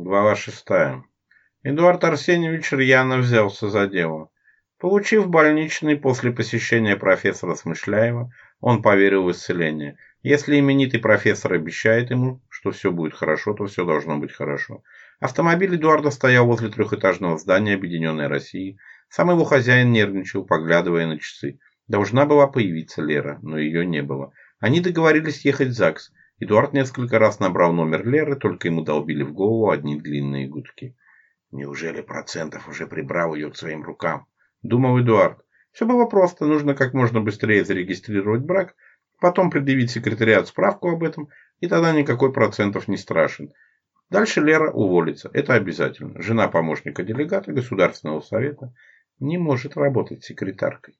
Глава шестая. Эдуард Арсеньевич рьяно взялся за дело. Получив больничный после посещения профессора Смышляева, он поверил в исцеление. Если именитый профессор обещает ему, что все будет хорошо, то все должно быть хорошо. Автомобиль Эдуарда стоял возле трехэтажного здания Объединенной России. Сам его хозяин нервничал, поглядывая на часы. Должна была появиться Лера, но ее не было. Они договорились ехать в ЗАГС. Эдуард несколько раз набрал номер Леры, только ему долбили в голову одни длинные гудки. Неужели процентов уже прибрал ее к своим рукам? Думал Эдуард. Все было просто, нужно как можно быстрее зарегистрировать брак, потом предъявить секретариат справку об этом, и тогда никакой процентов не страшен. Дальше Лера уволится, это обязательно. Жена помощника делегата Государственного совета не может работать секретаркой.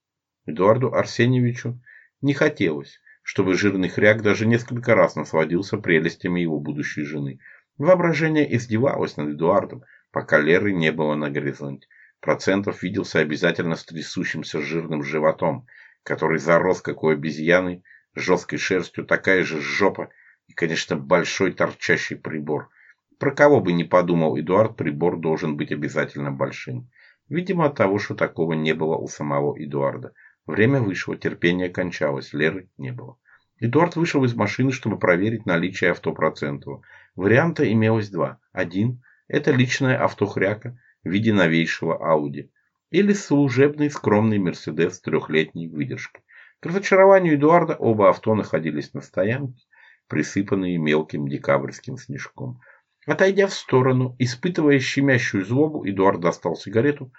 Эдуарду Арсеньевичу не хотелось, чтобы жирный хряк даже несколько раз насладился прелестями его будущей жены. Воображение издевалось над Эдуардом, пока Леры не было на горизонте. Процентов виделся обязательно с трясущимся жирным животом, который зарос, как у обезьяны, жесткой шерстью, такая же жопа и, конечно, большой торчащий прибор. Про кого бы ни подумал Эдуард, прибор должен быть обязательно большим. Видимо, от того, что такого не было у самого Эдуарда – Время вышло, терпение кончалось, Леры не было. Эдуард вышел из машины, чтобы проверить наличие авто Процентова. Варианта имелось два. Один – это личная автохряка, в виде новейшего Ауди. Или служебный скромный Мерседес трехлетней выдержки. К разочарованию Эдуарда оба авто находились на стоянке, присыпанные мелким декабрьским снежком. Отойдя в сторону, испытывая щемящую злобу, Эдуард достал сигарету,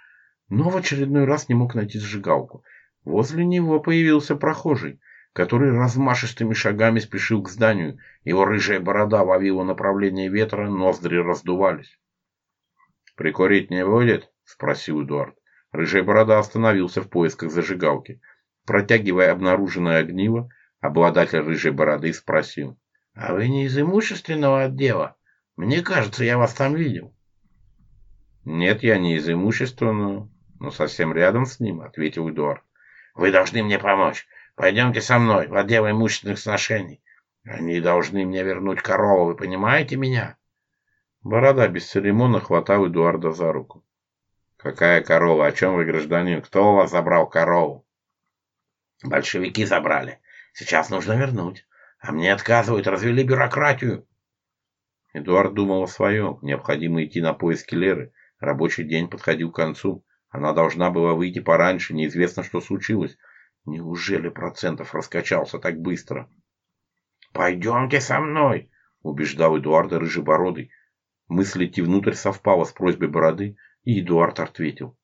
но в очередной раз не мог найти зажигалку – Возле него появился прохожий, который размашистыми шагами спешил к зданию. Его рыжая борода ловила направление ветра, ноздри раздувались. «Прикурить не будет?» – спросил Эдуард. Рыжая борода остановился в поисках зажигалки. Протягивая обнаруженное огниво, обладатель рыжей бороды спросил. «А вы не из имущественного отдела? Мне кажется, я вас там видел». «Нет, я не из имущественного, но совсем рядом с ним», — ответил Эдуард. Вы должны мне помочь. Пойдемте со мной в отдел имущественных сношений. Они должны мне вернуть корову, вы понимаете меня?» Борода бесцеремонно хватал Эдуарда за руку. «Какая корова? О чем вы, гражданин? Кто у вас забрал корову?» «Большевики забрали. Сейчас нужно вернуть. А мне отказывают, развели бюрократию». Эдуард думал о своем. Необходимо идти на поиски Леры. Рабочий день подходил к концу. Она должна была выйти пораньше, неизвестно, что случилось. Неужели процентов раскачался так быстро? «Пойдемте со мной!» — убеждал Эдуарда Рыжебородый. Мысль идти внутрь совпала с просьбой Бороды, и Эдуард ответил.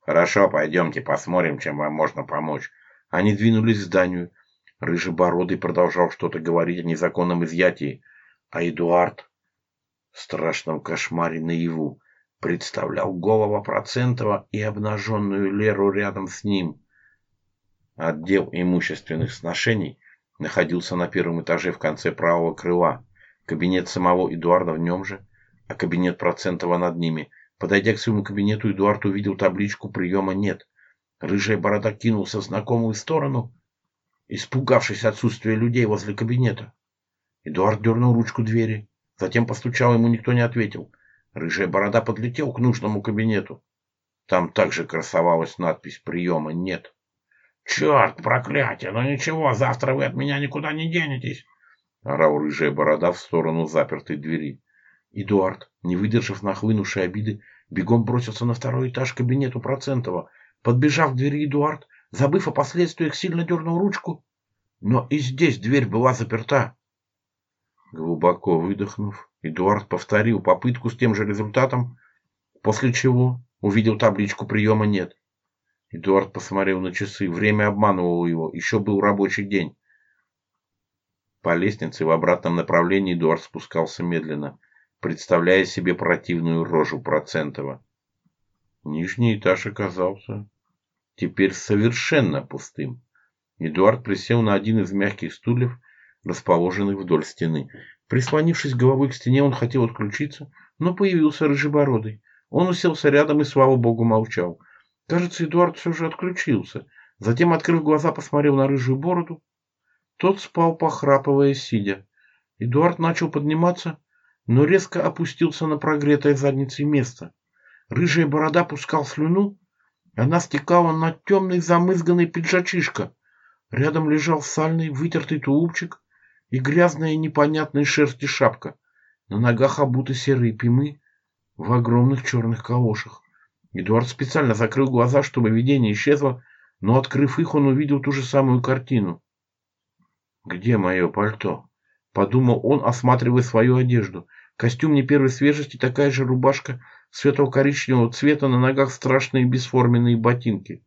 «Хорошо, пойдемте, посмотрим, чем вам можно помочь». Они двинулись к зданию. Рыжебородый продолжал что-то говорить о незаконном изъятии, а Эдуард — в страшном кошмаре наяву представлял голова Процентова и обнаженную Леру рядом с ним. Отдел имущественных сношений находился на первом этаже в конце правого крыла. Кабинет самого Эдуарда в нем же, а кабинет Процентова над ними. Подойдя к своему кабинету, Эдуард увидел табличку «Приема нет». Рыжая борода кинулся в знакомую сторону, испугавшись отсутствия людей возле кабинета. Эдуард дернул ручку двери. Затем постучал, ему никто не ответил. Рыжая борода подлетел к нужному кабинету. Там также красовалась надпись «Приема нет». «Черт, проклятие! Ну ничего, завтра вы от меня никуда не денетесь!» Орал рыжая борода в сторону запертой двери. Эдуард, не выдержав нахлынувшей обиды, бегом бросился на второй этаж кабинету Процентова. Подбежав к двери, Эдуард, забыв о последствиях, сильно дернул ручку. Но и здесь дверь была заперта. Глубоко выдохнув, Эдуард повторил попытку с тем же результатом, после чего увидел табличку приема «нет». Эдуард посмотрел на часы. Время обманывало его. Еще был рабочий день. По лестнице в обратном направлении Эдуард спускался медленно, представляя себе противную рожу Процентова. Нижний этаж оказался теперь совершенно пустым. Эдуард присел на один из мягких стульев, расположенных вдоль стены. Прислонившись головой к стене, он хотел отключиться, но появился рыжебородый. Он уселся рядом и, слава богу, молчал. Кажется, Эдуард все же отключился. Затем, открыв глаза, посмотрел на рыжую бороду. Тот спал, похрапывая, сидя. Эдуард начал подниматься, но резко опустился на прогретое задницей место. Рыжая борода пускал слюну, она стекала на темный замызганный пиджачишка. Рядом лежал сальный, вытертый тулупчик, и грязная непонятной шерсти шапка, на ногах обуты серые пимы в огромных черных калошах. Эдуард специально закрыл глаза, чтобы видение исчезло, но, открыв их, он увидел ту же самую картину. «Где мое пальто?» — подумал он, осматривая свою одежду. Костюм не первой свежести, такая же рубашка светло-коричневого цвета, на ногах страшные бесформенные ботинки.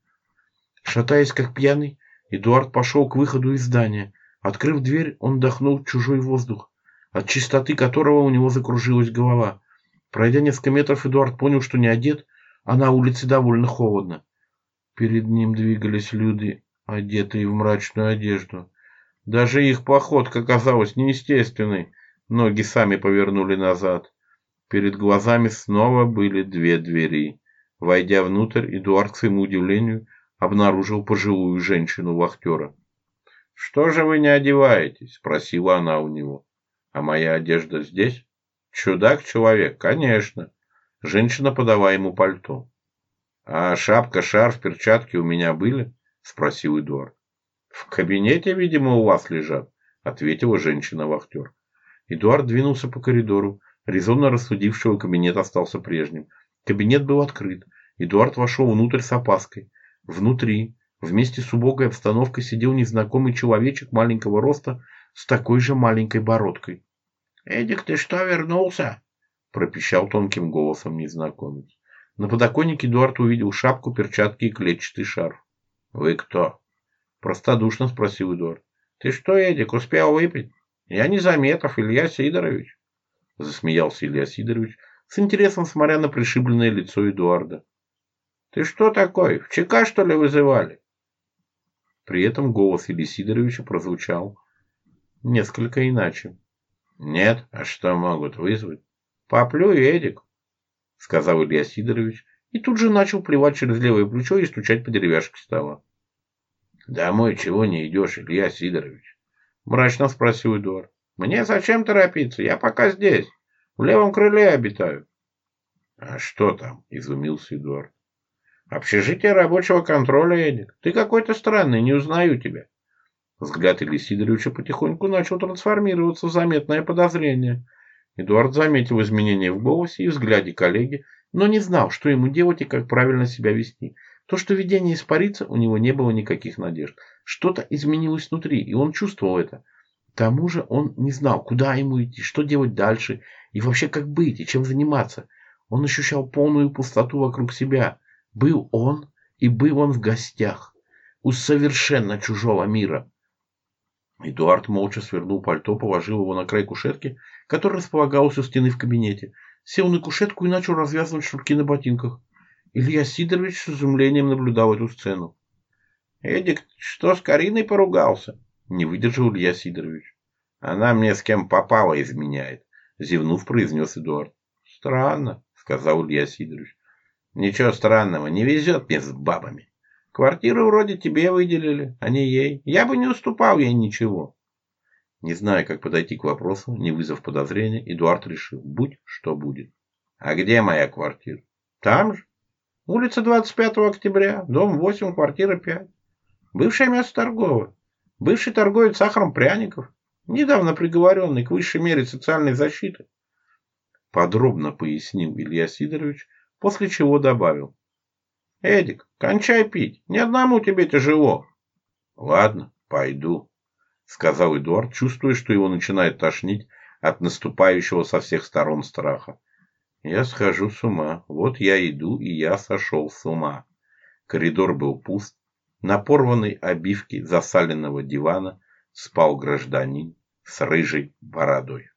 Шатаясь как пьяный, Эдуард пошел к выходу из здания — Открыв дверь, он вдохнул чужой воздух, от чистоты которого у него закружилась голова. Пройдя несколько метров, Эдуард понял, что не одет, а на улице довольно холодно. Перед ним двигались люди, одетые в мрачную одежду. Даже их походка казалась неестественной. Ноги сами повернули назад. Перед глазами снова были две двери. Войдя внутрь, Эдуард, к своему удивлению, обнаружил пожилую женщину-вахтера. «Что же вы не одеваетесь?» – спросила она у него. «А моя одежда здесь?» «Чудак-человек, конечно». Женщина подала ему пальто. «А шапка, шарф, перчатки у меня были?» – спросил Эдуард. «В кабинете, видимо, у вас лежат», – ответила женщина-вахтер. Эдуард двинулся по коридору. Резонно рассудившего кабинет остался прежним. Кабинет был открыт. Эдуард вошел внутрь с опаской. Внутри, Вместе с убогой обстановкой сидел незнакомый человечек маленького роста с такой же маленькой бородкой. «Эдик, ты что, вернулся?» – пропищал тонким голосом незнакомец. На подоконнике Эдуард увидел шапку, перчатки и клетчатый шар. «Вы кто?» – простодушно спросил Эдуард. «Ты что, Эдик, успел выпить? Я Незаметов, Илья Сидорович!» Засмеялся Илья Сидорович, с интересом смотря на пришибленное лицо Эдуарда. «Ты что такой? В ЧК, что ли, вызывали?» При этом голос Ильи Сидоровича прозвучал несколько иначе. «Нет, а что могут вызвать?» «Поплю, Эдик», — сказал Илья Сидорович, и тут же начал плевать через левое плечо и стучать по деревяшке стола. «Домой чего не идешь, Илья Сидорович?» — мрачно спросил Эдуард. «Мне зачем торопиться? Я пока здесь, в левом крыле обитаю». «А что там?» — изумился Эдуард. Общежитие рабочего контроля, Эдик. Ты какой-то странный, не узнаю тебя. Взгляд Ильи Сидоровича потихоньку начал трансформироваться в заметное подозрение. Эдуард заметил изменения в голосе и взгляде коллеги, но не знал, что ему делать и как правильно себя вести. То, что видение испарится, у него не было никаких надежд. Что-то изменилось внутри, и он чувствовал это. К тому же он не знал, куда ему идти, что делать дальше, и вообще как быть, и чем заниматься. Он ощущал полную пустоту вокруг себя – был он, и был он в гостях, у совершенно чужого мира. Эдуард молча свернул пальто, положил его на край кушетки, который располагался у стены в кабинете, сел на кушетку и начал развязывать шнурки на ботинках. Илья Сидорович с изумлением наблюдал эту сцену. «Эдик, что с Кариной поругался?» — не выдержал Илья Сидорович. «Она мне с кем попала изменяет», — зевнув, произнес Эдуард. «Странно», — сказал Илья Сидорович. Ничего странного, не везет мне с бабами. Квартиру вроде тебе выделили, а не ей. Я бы не уступал ей ничего. Не зная, как подойти к вопросу, не вызов подозрения, Эдуард решил, будь что будет. А где моя квартира? Там же. Улица 25 октября, дом 8, квартира 5. Бывшее место торговое. Бывший торговец сахаром пряников. Недавно приговоренный к высшей мере социальной защиты. Подробно пояснил Илья Сидорович, после чего добавил. «Эдик, кончай пить, ни одному тебе тяжело». «Ладно, пойду», — сказал Эдуард, чувствуя, что его начинает тошнить от наступающего со всех сторон страха. «Я схожу с ума. Вот я иду, и я сошел с ума». Коридор был пуст. На порванной обивке засаленного дивана спал гражданин с рыжей бородой.